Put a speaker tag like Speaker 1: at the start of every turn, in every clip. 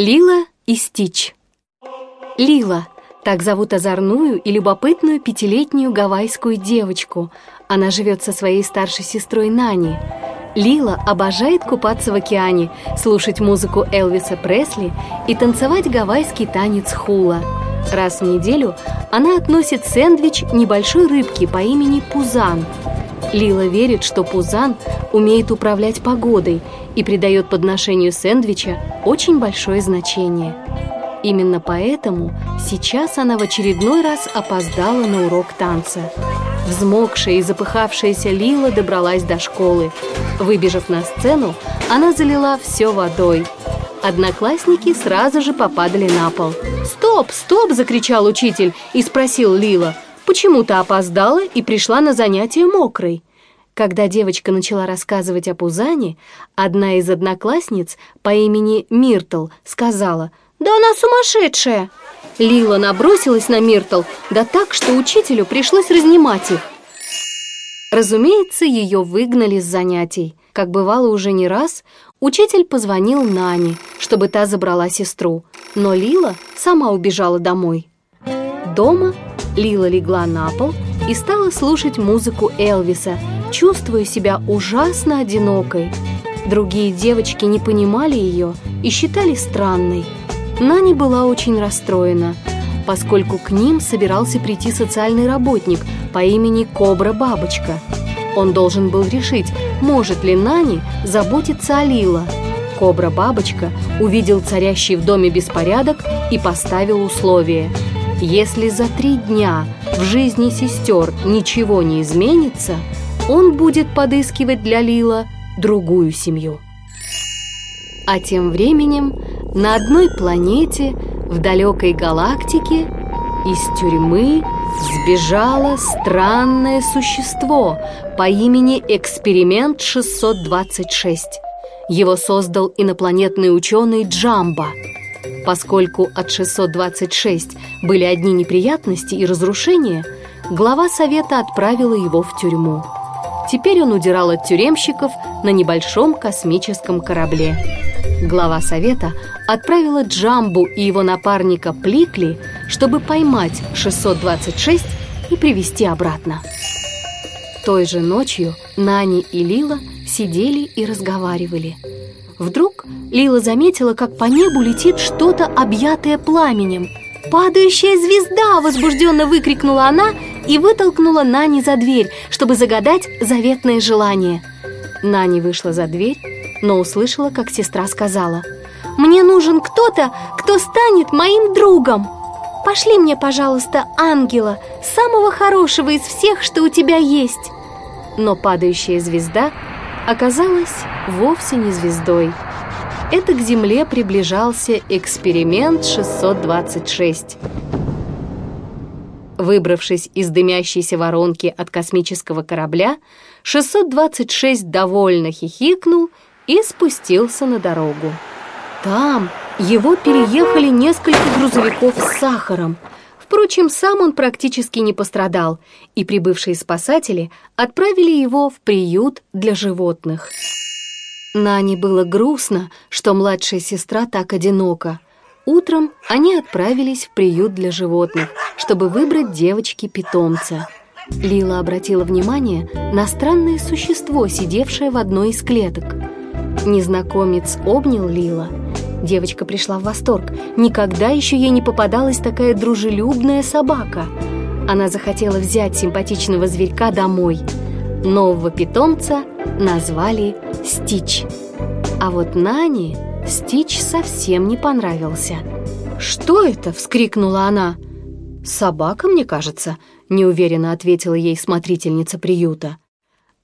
Speaker 1: Лила и Стич. Лила – так зовут озорную и любопытную пятилетнюю гавайскую девочку. Она живет со своей старшей сестрой Нани. Лила обожает купаться в океане, слушать музыку Элвиса Пресли и танцевать гавайский танец хула. Раз в неделю она относит сэндвич небольшой рыбки по имени Пузан. Лила верит, что Пузан умеет управлять погодой и придает подношению сэндвича очень большое значение. Именно поэтому сейчас она в очередной раз опоздала на урок танца. Взмокшая и запыхавшаяся Лила добралась до школы. Выбежав на сцену, она залила все водой. Одноклассники сразу же попадали на пол. «Стоп, стоп!» – закричал учитель и спросил Лила, «Почему ты опоздала и пришла на занятие мокрой?» Когда девочка начала рассказывать о Пузане, одна из одноклассниц по имени Миртл сказала «Да она сумасшедшая!» Лила набросилась на Миртл, да так, что учителю пришлось разнимать их. Разумеется, ее выгнали с занятий. Как бывало уже не раз, учитель позвонил Нане, чтобы та забрала сестру, но Лила сама убежала домой. Дома Лила легла на пол и стала слушать музыку Элвиса – чувствуя себя ужасно одинокой. Другие девочки не понимали ее и считали странной. Нани была очень расстроена, поскольку к ним собирался прийти социальный работник по имени Кобра Бабочка. Он должен был решить, может ли Нани заботиться о Лила. Кобра Бабочка увидел царящий в доме беспорядок и поставил условие. Если за три дня в жизни сестер ничего не изменится – он будет подыскивать для Лила другую семью. А тем временем на одной планете в далекой галактике из тюрьмы сбежало странное существо по имени Эксперимент 626. Его создал инопланетный ученый Джамба. Поскольку от 626 были одни неприятности и разрушения, глава совета отправила его в тюрьму. Теперь он удирал от тюремщиков на небольшом космическом корабле. Глава совета отправила Джамбу и его напарника Пликли, чтобы поймать 626 и привести обратно. Той же ночью Нани и Лила сидели и разговаривали. Вдруг Лила заметила, как по небу летит что-то, объятое пламенем. «Падающая звезда!» – возбужденно выкрикнула она – и вытолкнула Нани за дверь, чтобы загадать заветное желание. Нани вышла за дверь, но услышала, как сестра сказала «Мне нужен кто-то, кто станет моим другом. Пошли мне, пожалуйста, ангела, самого хорошего из всех, что у тебя есть». Но падающая звезда оказалась вовсе не звездой. Это к Земле приближался эксперимент 626. Выбравшись из дымящейся воронки от космического корабля, 626 довольно хихикнул и спустился на дорогу. Там его переехали несколько грузовиков с сахаром. Впрочем, сам он практически не пострадал, и прибывшие спасатели отправили его в приют для животных. Нане было грустно, что младшая сестра так одинока – Утром они отправились в приют для животных, чтобы выбрать девочки-питомца. Лила обратила внимание на странное существо, сидевшее в одной из клеток. Незнакомец обнял Лила. Девочка пришла в восторг. Никогда еще ей не попадалась такая дружелюбная собака. Она захотела взять симпатичного зверька домой. Нового питомца назвали Стич. А вот Нани Стич совсем не понравился. «Что это?» — вскрикнула она. «Собака, мне кажется», — неуверенно ответила ей смотрительница приюта.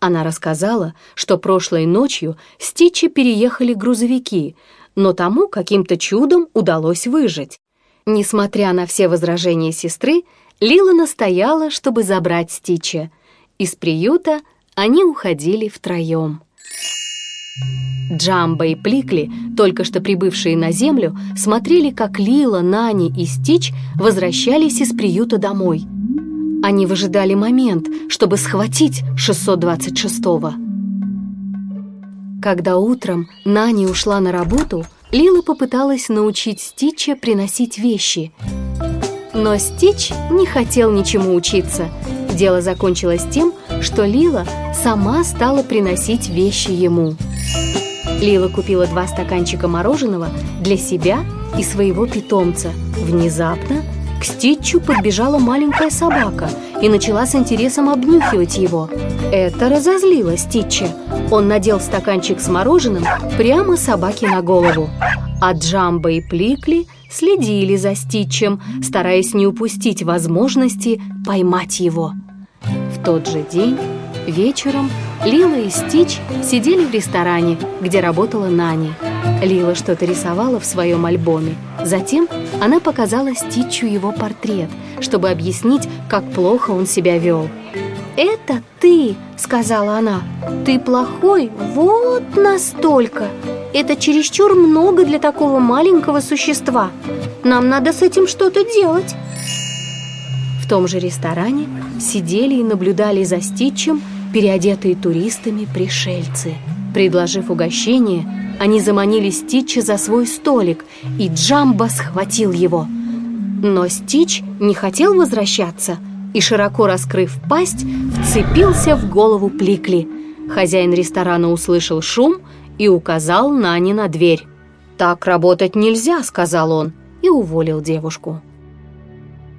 Speaker 1: Она рассказала, что прошлой ночью Стичи переехали грузовики, но тому каким-то чудом удалось выжить. Несмотря на все возражения сестры, Лила настояла, чтобы забрать Стича. Из приюта они уходили втроем. Джамба и Пликли, только что прибывшие на землю, смотрели, как Лила, Нани и Стич возвращались из приюта домой. Они выжидали момент, чтобы схватить 626-го. Когда утром Нани ушла на работу, Лила попыталась научить Стича приносить вещи. Но Стич не хотел ничему учиться. Дело закончилось тем, что Лила сама стала приносить вещи ему. Лила купила два стаканчика мороженого для себя и своего питомца. Внезапно к Ститчу подбежала маленькая собака и начала с интересом обнюхивать его. Это разозлило Ститча. Он надел стаканчик с мороженым прямо собаке на голову. А Джамбо и Пликли следили за Ститчем, стараясь не упустить возможности поймать его. В тот же день вечером Лила и Стич сидели в ресторане, где работала Нани. Лила что-то рисовала в своем альбоме. Затем она показала Стичу его портрет, чтобы объяснить, как плохо он себя вел. «Это ты!» — сказала она. «Ты плохой вот настолько! Это чересчур много для такого маленького существа. Нам надо с этим что-то делать!» В том же ресторане сидели и наблюдали за Стичем переодетые туристами пришельцы. Предложив угощение, они заманили Стича за свой столик, и Джамбо схватил его. Но Стич не хотел возвращаться и, широко раскрыв пасть, вцепился в голову Пликли. Хозяин ресторана услышал шум и указал Нани на дверь. «Так работать нельзя», — сказал он, и уволил девушку.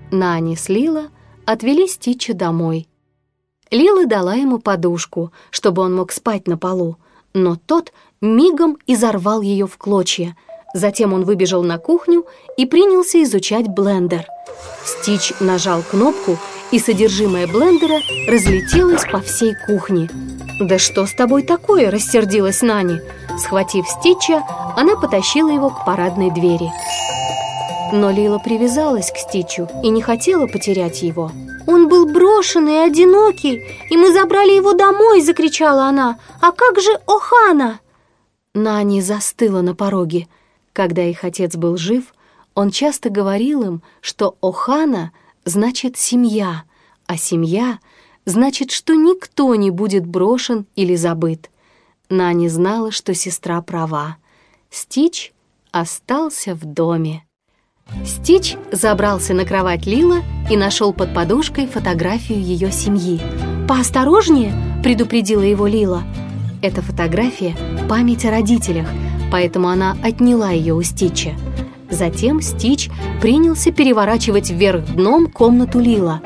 Speaker 1: Нани с Лила отвели Стича домой. Лила дала ему подушку, чтобы он мог спать на полу, но тот мигом изорвал ее в клочья. Затем он выбежал на кухню и принялся изучать блендер. Стич нажал кнопку, и содержимое блендера разлетелось по всей кухне. «Да что с тобой такое?» – рассердилась Нани. Схватив Стича, она потащила его к парадной двери. Но Лила привязалась к Стичу и не хотела потерять его. «Он был брошенный и одинокий, и мы забрали его домой!» – закричала она. «А как же Охана?» Нани застыла на пороге. Когда их отец был жив, он часто говорил им, что Охана значит «семья», а семья значит, что никто не будет брошен или забыт. Нани знала, что сестра права. Стич остался в доме. Стич забрался на кровать Лила и нашел под подушкой фотографию ее семьи. «Поосторожнее!» – предупредила его Лила. Эта фотография – память о родителях, поэтому она отняла ее у Стича. Затем Стич принялся переворачивать вверх дном комнату Лила.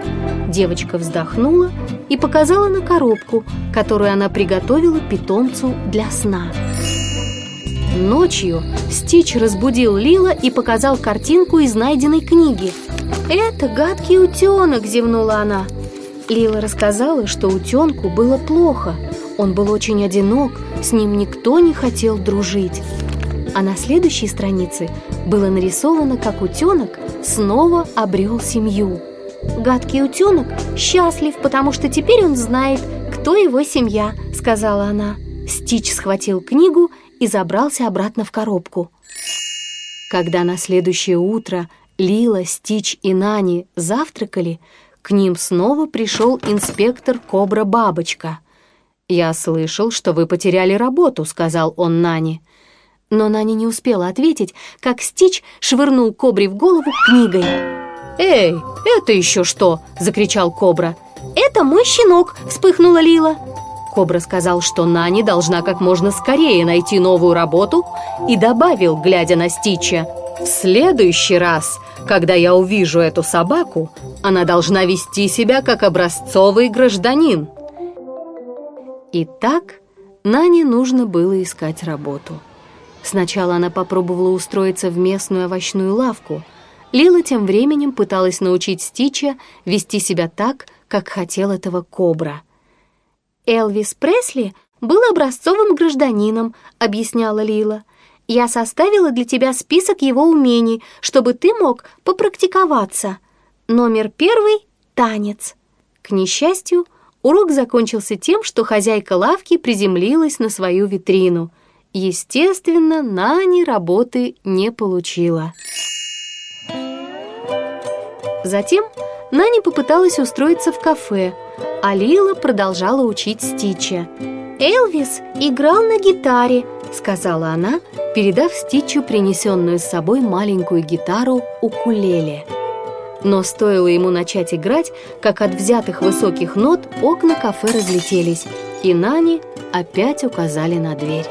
Speaker 1: Девочка вздохнула и показала на коробку, которую она приготовила питомцу для сна. Ночью Стич разбудил Лила и показал картинку из найденной книги. «Это гадкий утенок!» – зевнула она. Лила рассказала, что утенку было плохо. Он был очень одинок, с ним никто не хотел дружить. А на следующей странице было нарисовано, как утенок снова обрел семью. «Гадкий утенок счастлив, потому что теперь он знает, кто его семья», – сказала она. Стич схватил книгу и забрался обратно в коробку. Когда на следующее утро Лила, Стич и Нани завтракали, к ним снова пришел инспектор Кобра-бабочка. «Я слышал, что вы потеряли работу», — сказал он Нани. Но Нани не успела ответить, как Стич швырнул Кобре в голову книгой. «Эй, это еще что?» — закричал Кобра. «Это мой щенок!» — вспыхнула Лила. Кобра сказал, что Нани должна как можно скорее найти новую работу и добавил, глядя на Стича, «В следующий раз, когда я увижу эту собаку, она должна вести себя как образцовый гражданин». Итак, Нане нужно было искать работу. Сначала она попробовала устроиться в местную овощную лавку. Лила тем временем пыталась научить Стича вести себя так, как хотел этого Кобра – «Элвис Пресли был образцовым гражданином», — объясняла Лила. «Я составила для тебя список его умений, чтобы ты мог попрактиковаться. Номер первый — танец». К несчастью, урок закончился тем, что хозяйка лавки приземлилась на свою витрину. Естественно, Нани работы не получила. Затем Нани попыталась устроиться в кафе, а Лила продолжала учить Стича. «Элвис играл на гитаре, сказала она, передав Стичу принесенную с собой маленькую гитару укулеле. Но стоило ему начать играть, как от взятых высоких нот окна кафе разлетелись, и Нани опять указали на дверь.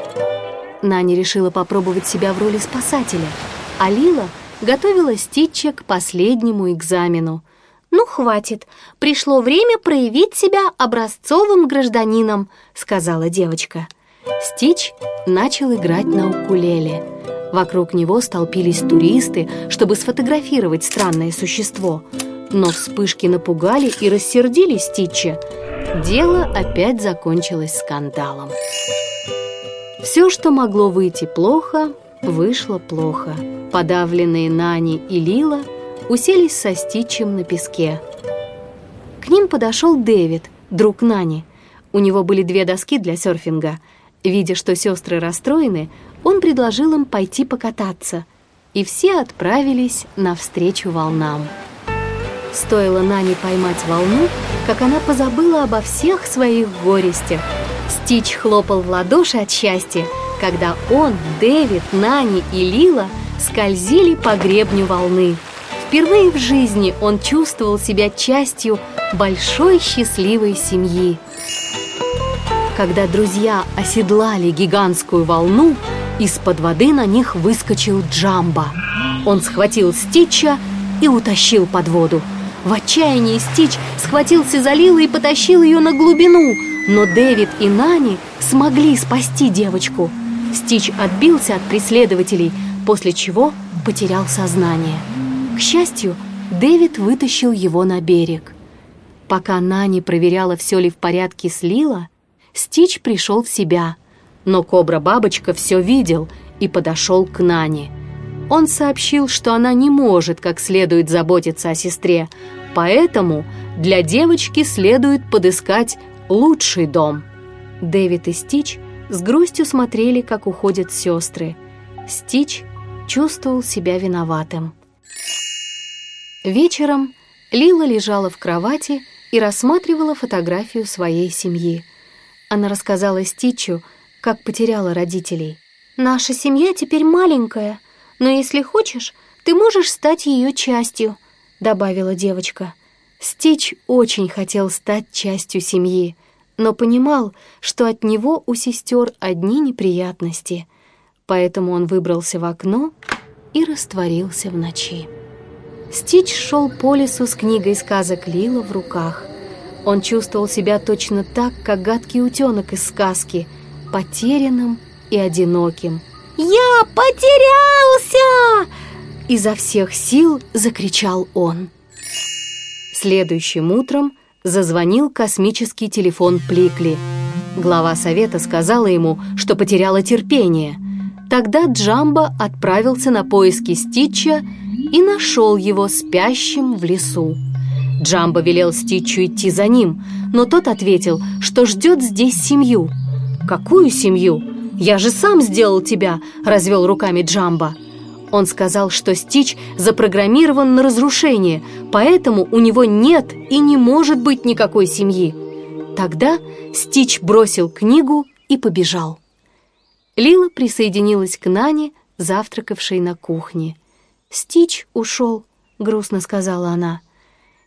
Speaker 1: Нани решила попробовать себя в роли спасателя, а Лила готовила Ститча к последнему экзамену.
Speaker 2: «Ну, хватит, пришло время проявить себя образцовым гражданином», сказала девочка.
Speaker 1: Стич начал играть на укулеле. Вокруг него столпились туристы, чтобы сфотографировать странное существо. Но вспышки напугали и рассердили Стича. Дело опять закончилось скандалом. Все, что могло выйти плохо, вышло плохо. Подавленные Нани и Лила уселись со Стичем на песке. К ним подошел Дэвид, друг Нани. У него были две доски для серфинга. Видя, что сестры расстроены, он предложил им пойти покататься. И все отправились навстречу волнам. Стоило Нани поймать волну, как она позабыла обо всех своих горестях. Стич хлопал в ладоши от счастья, когда он, Дэвид, Нани и Лила скользили по гребню волны. Впервые в жизни он чувствовал себя частью большой счастливой семьи. Когда друзья оседлали гигантскую волну, из-под воды на них выскочил Джамба. Он схватил Стича и утащил под воду. В отчаянии Стич схватился за Лилу и потащил ее на глубину, но Дэвид и Нани смогли спасти девочку – Стич отбился от преследователей, после чего потерял сознание. К счастью, Дэвид вытащил его на берег. Пока Нани проверяла, все ли в порядке с Лила, Стич пришел в себя, но Кобра-бабочка все видел и подошел к Нани. Он сообщил, что она не может как следует заботиться о сестре, поэтому для девочки следует подыскать лучший дом. Дэвид и Стич – с грустью смотрели, как уходят сестры. Стич чувствовал себя виноватым. Вечером Лила лежала в кровати и рассматривала фотографию своей семьи. Она рассказала Стичу, как потеряла родителей.
Speaker 2: «Наша семья теперь маленькая, но если хочешь, ты можешь стать ее частью», — добавила девочка.
Speaker 1: Стич очень хотел стать частью семьи, но понимал, что от него у сестер одни неприятности, поэтому он выбрался в окно и растворился в ночи. Стич шел по лесу с книгой сказок Лила в руках. Он чувствовал себя точно так, как гадкий утенок из сказки, потерянным и одиноким.
Speaker 2: «Я потерялся!»
Speaker 1: Изо всех сил закричал он. Следующим утром зазвонил космический телефон Пликли. Глава совета сказала ему, что потеряла терпение. Тогда Джамбо отправился на поиски Стича и нашел его спящим в лесу. Джамбо велел Стичу идти за ним, но тот ответил, что ждет здесь семью. «Какую семью? Я же сам сделал тебя!» – развел руками Джамбо. Он сказал, что Стич запрограммирован на разрушение, поэтому у него нет и не может быть никакой семьи. Тогда Стич бросил книгу и побежал. Лила присоединилась к Нане, завтракавшей на кухне. «Стич ушел», — грустно сказала она.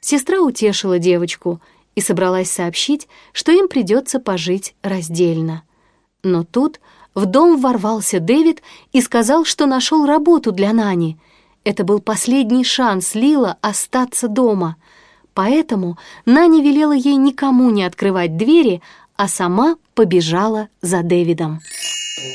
Speaker 1: Сестра утешила девочку и собралась сообщить, что им придется пожить раздельно. Но тут в дом ворвался Дэвид и сказал, что нашел работу для Нани. Это был последний шанс Лила остаться дома. Поэтому Нани велела ей никому не открывать двери, а сама побежала за Дэвидом.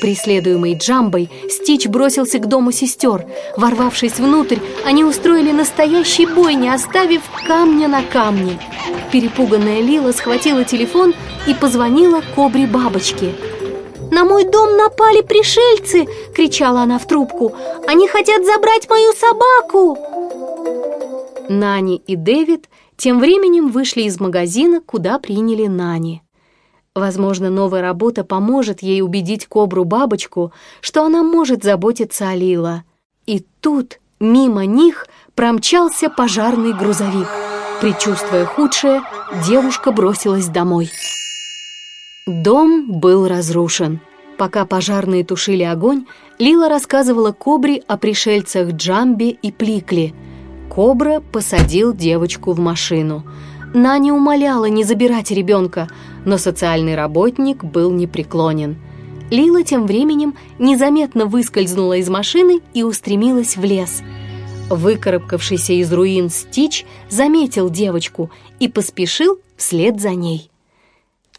Speaker 1: Преследуемый Джамбой, Стич бросился к дому сестер. Ворвавшись внутрь, они устроили настоящий бой, не оставив камня на камне. Перепуганная Лила схватила телефон и позвонила кобре бабочке.
Speaker 2: «На мой дом напали пришельцы!» — кричала она в трубку. «Они хотят забрать мою собаку!»
Speaker 1: Нани и Дэвид тем временем вышли из магазина, куда приняли Нани. Возможно, новая работа поможет ей убедить кобру-бабочку, что она может заботиться о Лила. И тут мимо них промчался пожарный грузовик. Причувствуя худшее, девушка бросилась домой. Дом был разрушен. Пока пожарные тушили огонь, Лила рассказывала Кобре о пришельцах Джамбе и Пликли. Кобра посадил девочку в машину. Наня умоляла не забирать ребенка, но социальный работник был непреклонен. Лила тем временем незаметно выскользнула из машины и устремилась в лес. Выкарабкавшийся из руин Стич заметил девочку и поспешил вслед за ней.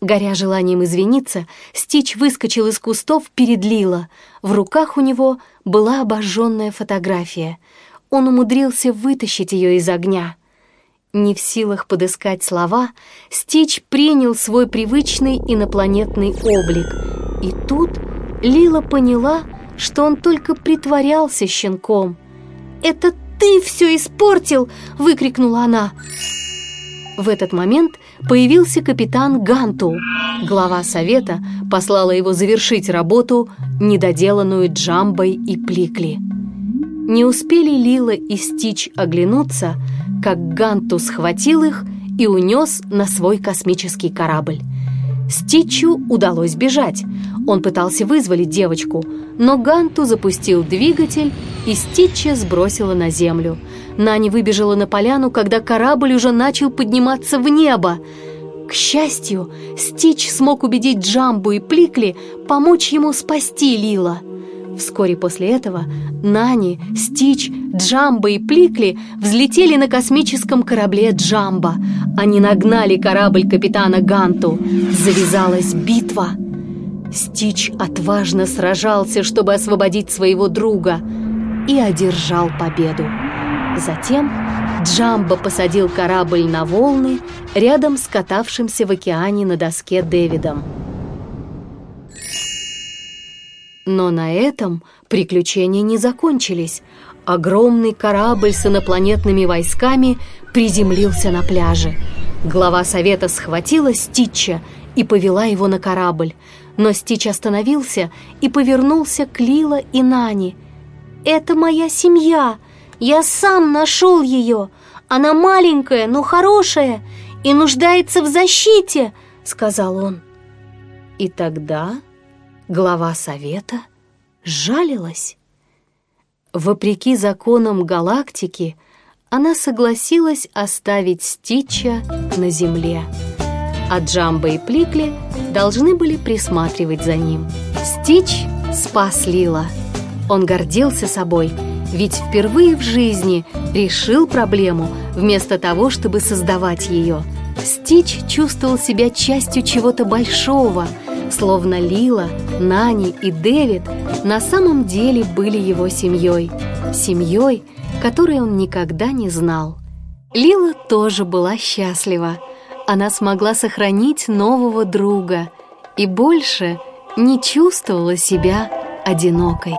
Speaker 1: Горя желанием извиниться, Стич выскочил из кустов перед Лила. В руках у него была обожженная фотография. Он умудрился вытащить ее из огня. Не в силах подыскать слова, Стич принял свой привычный инопланетный облик. И тут Лила поняла, что он только притворялся щенком. «Это ты все испортил!» — выкрикнула она. В этот момент появился капитан Ганту. Глава совета послала его завершить работу, недоделанную Джамбой и Пликли. Не успели Лила и Стич оглянуться, как Ганту схватил их и унес на свой космический корабль. Стичу удалось бежать. Он пытался вызволить девочку, но Ганту запустил двигатель, и Стича сбросила на землю. Нани выбежала на поляну, когда корабль уже начал подниматься в небо. К счастью, Стич смог убедить Джамбу и Пликли помочь ему спасти Лила. Вскоре после этого Нани, Стич, Джамба и Пликли взлетели на космическом корабле Джамба. Они нагнали корабль капитана Ганту. Завязалась битва. Стич отважно сражался, чтобы освободить своего друга и одержал победу. Затем Джамбо посадил корабль на волны рядом с катавшимся в океане на доске Дэвидом. Но на этом приключения не закончились. Огромный корабль с инопланетными войсками приземлился на пляже. Глава совета схватила Стича и повела его на корабль. Но Стич остановился и повернулся к Лила и Нани. «Это моя семья! Я сам нашел ее! Она маленькая, но хорошая и нуждается в защите!» — сказал он. И тогда глава совета жалилась. Вопреки законам галактики, она согласилась оставить Стича на Земле, а Джамба и Пликли должны были присматривать за ним. Стич спас Лила. Он гордился собой, ведь впервые в жизни решил проблему вместо того, чтобы создавать ее. Стич чувствовал себя частью чего-то большого – Словно Лила, Нани и Дэвид на самом деле были его семьей. Семьей, которой он никогда не знал. Лила тоже была счастлива. Она смогла сохранить нового друга и больше не чувствовала себя одинокой.